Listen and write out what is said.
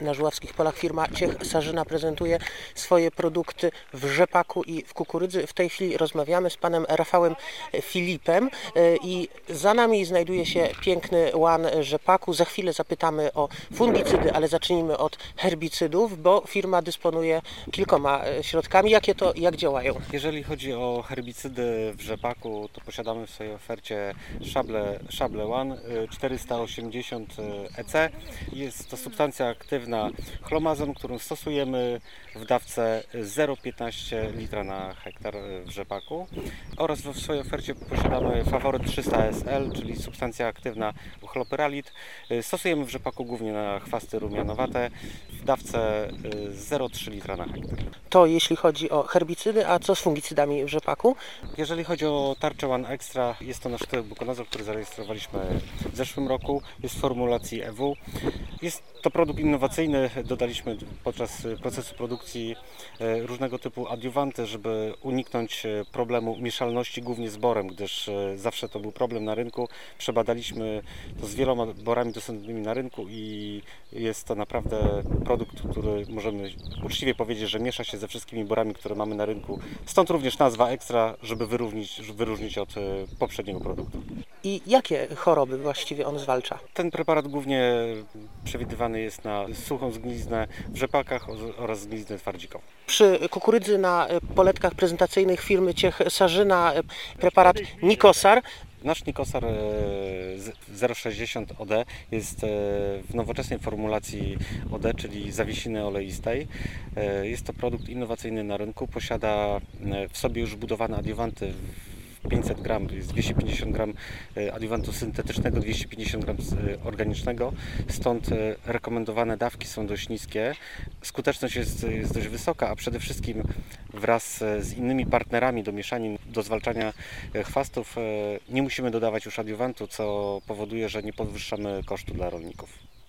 Na żuławskich polach firma Ciech Sarzyna prezentuje swoje produkty w rzepaku i w kukurydzy. W tej chwili rozmawiamy z panem Rafałem Filipem e, i za nami znajduje się piękny łan rzepaku. Za chwilę zapytamy o fungicydy, ale zacznijmy od herbicydów, bo firma dysponuje kilkoma e, środkami. Jakie to, jak działają? Jeżeli chodzi o herbicydy w rzepaku, to posiadamy w swojej ofercie Szable, Szable y, 480 EC. Jest to substancja aktywna chlomazon, którą stosujemy w dawce 0,15 litra na hektar y, w rzepaku. Oraz w swojej ofercie posiadamy Faworyt 300 SL, czyli substancja aktywna chlopyralit. Y, Stosujemy w rzepaku głównie na chwasty rumianowate w dawce y, 0,3 litra na hektar. To jeśli chodzi o herbicydy, a co z fungicydami w rzepaku? Jeżeli chodzi o tarczę One Extra, jest to nasz bukonazol, który zarejestrowaliśmy w zeszłym roku. Jest w formulacji EW. Jest to produkt innowacyjny. Dodaliśmy podczas procesu produkcji e, różnego typu adiuwanty, żeby uniknąć e, problemu mieszalności głównie z borem, gdyż e, zawsze to był problem na rynku. Przebadaliśmy to z wieloma borami dostępnymi na rynku i jest to naprawdę produkt, który możemy uczciwie powiedzieć, że miesza się ze wszystkimi borami, które mamy na rynku. Stąd również nazwa Extra, żeby wyróżnić, wyróżnić od poprzedniego produktu. I jakie choroby właściwie on zwalcza? Ten preparat głównie przewidywany jest na suchą zgniznę w rzepakach oraz zgniznę twardziką. Przy kukurydzy na e, poletkach prezentacyjnych firmy Ciech Sarzyna e, preparat Nikosar. Nasz Nikosar e, z- 060 OD jest e, w nowoczesnej formulacji OD, czyli zawiesiny oleistej. E, Jest to produkt innowacyjny na rynku, posiada e, w sobie już budowane adiuwanty 500 gram, jest 250 gram e, adiuwantu syntetycznego, 250 gram e, organicznego, stąd e, rekomendowane dawki są dość niskie. Skuteczność jest, jest dość wysoka, a przede wszystkim wraz z innymi partnerami do mieszanin, do zwalczania chwastów nie musimy dodawać już adiuwantu, co powoduje, że nie podwyższamy kosztu dla rolników.